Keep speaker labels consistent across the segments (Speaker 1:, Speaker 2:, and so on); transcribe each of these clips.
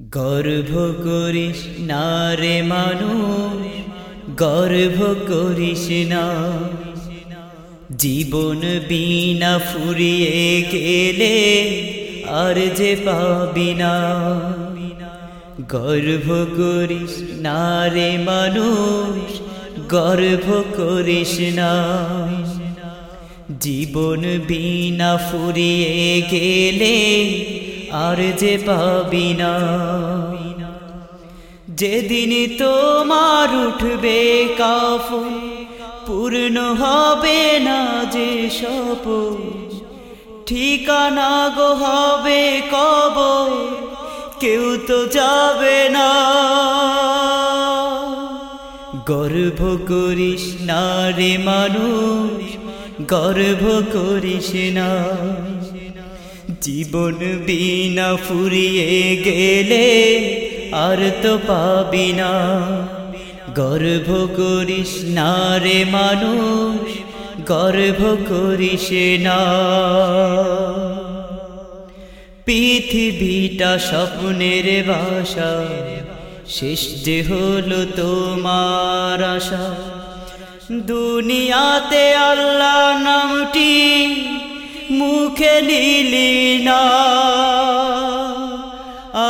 Speaker 1: গর্ভ করিস না মানুষ, গর্ভ করিস না। জীবন বিনা ফুরিয়ে গেলে আর যে পাবি না। গর্ভ করিস না মানুষ, গর্ভ করিস না। জীবন বিনা ফুরিয়ে গেলে আর যে পাবি না। যেদিন তোমার উঠবে কাফন, পূর্ণ হবে না যে সপ ঠিকানা গো হবে কব কেউ তো যাবে না। গর্ভ করিস না রে মানুষ, গর্ভ করিস না। জীবন বিনা ফুরিয়ে গেলে আর তো পাবি না। গর্ভ করিস না রে মানুষ, গর্ভ করিস না। পৃথিবীটা স্বপ্নের বাসা, শেষ যে হলো তোমার আশা। দুনিয়াতে আল্লাহ নামটি মুখে নিলি না।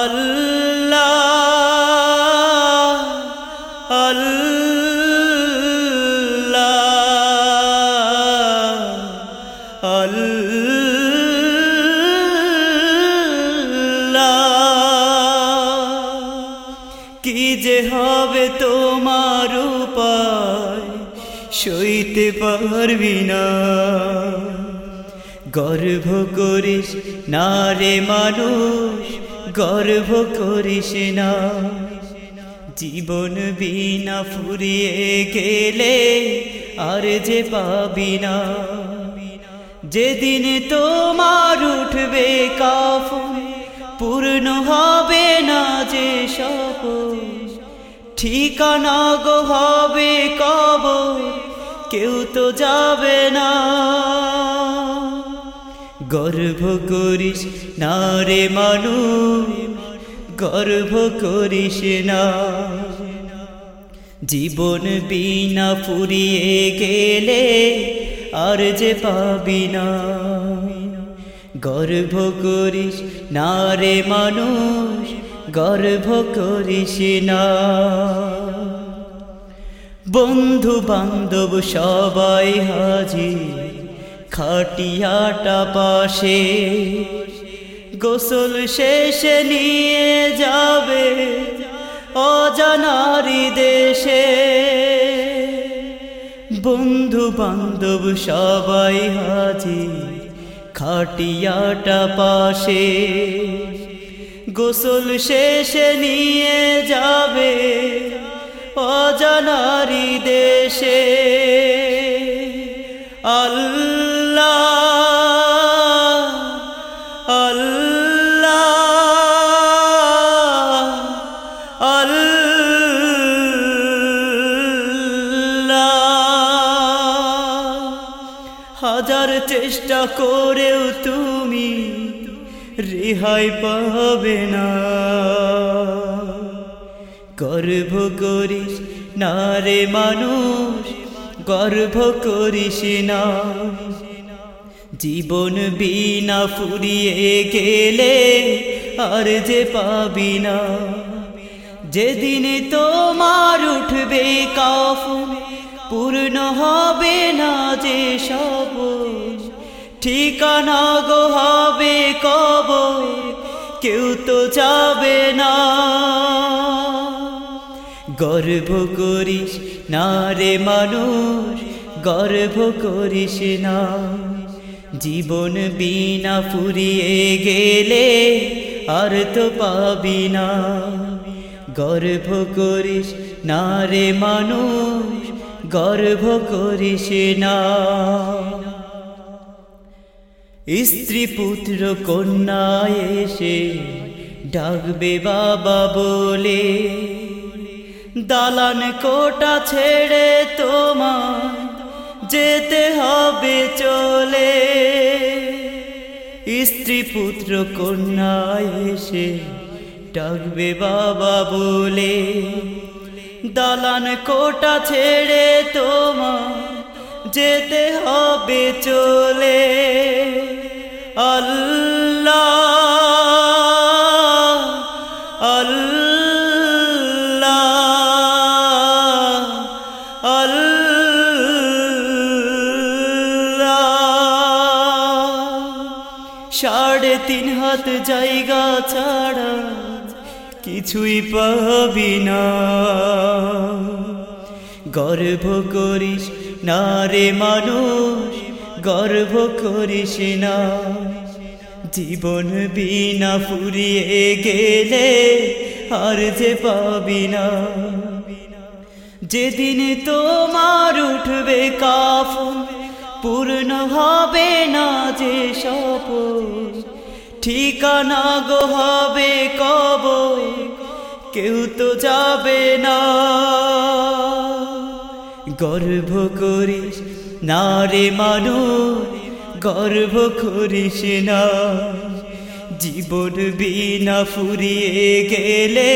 Speaker 1: আল্লাহ আল্লাহ কি যে হবে তোমার উপায় সইতে পারবি না। গর্ভ করিস না রে মানুষ, গর্ভ করিস না। জীবন বিনা ফুরিয়ে গেলে আর যে পাবি না। যেদিন তোমার উঠবে কাফন, পূর্ণ হবে না যে সব ঠিকানা গো হবে কব কেউ তো যাবে না। গর্ভ করিস না রে মানুষ গর্ভ করিস না। জীবন বিনা ফুরিয়ে গেলে আর যে পাবি না। গর্ভ করিস না রে মানুষ গর্ভ করিস না। বন্ধু বান্ধব সবাই হাজি খাটিয়াটা পাশে। গোসল শেষে নিয়ে যাবে অজানারি দেশে। বন্ধু বান্ধব সবাই হাজি খাটিয়াটা পাশে। গোসল শেষে নিয়ে যাবে অজানারি দেশে। চেষ্টা করেও তুমি রেহাই পাবে না। গর্ভ করিস না রে মানুষ, গর্ভ করিস না। জীবন বিনা ফুরিয়ে গেলে আর যে পাবি না। যেদিন তোমার উঠবে কাফ পূর্ণ হবে না যে সব ঠিকানা গো হবে কব কেউ তো যাবে না। গর্ভ করিস না রে মানুষ, গর্ভ করিস না। জীবন বিনা ফুরিয়ে গেলে আর তো পাবি না। গর্ভ করিস না রে মানুষ, গর্ভ করিস না। স্ত্রী পুত্র কন্যা এসে ডাকবে বাবা বলে, দালান কোটা ছেড়ে তোমার যেতে হবে চলে। স্ত্রী পুত্র কন্যা এসে ডাকবে বাবা বলে, দালান কোটা ছেড়ে তোমার যেতে হবে চলে। আল্লাহ আল্লাহ আল্লাহ। সাড়ে তিন হাত জায়গা ছাড়া কিছুই পাবি না। গর্ব করিস না রে মানুষ গর্ব করিস না। জীবন বিনা ফুরিয়ে গেলে আর যে পাবি না। যেদিন তোমার উঠবে কাফ পূর্ণ হবে না যে সপ ঠিকানা গো হবে কব কেউ তো যাবে না। গর্ব করিস না রে মানুষ গর্ব করিস না। জীবন বিনা ফুরিয়ে গেলে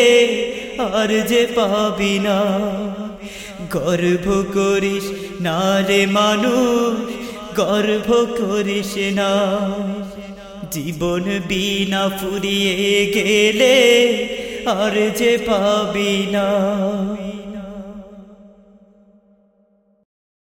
Speaker 1: আর যে পাবি না। গর্ব করিস না রে মানুষ গর্ব করিস না। জীবন বিনা ফুরিয়ে গেলে আর যে পাবি না।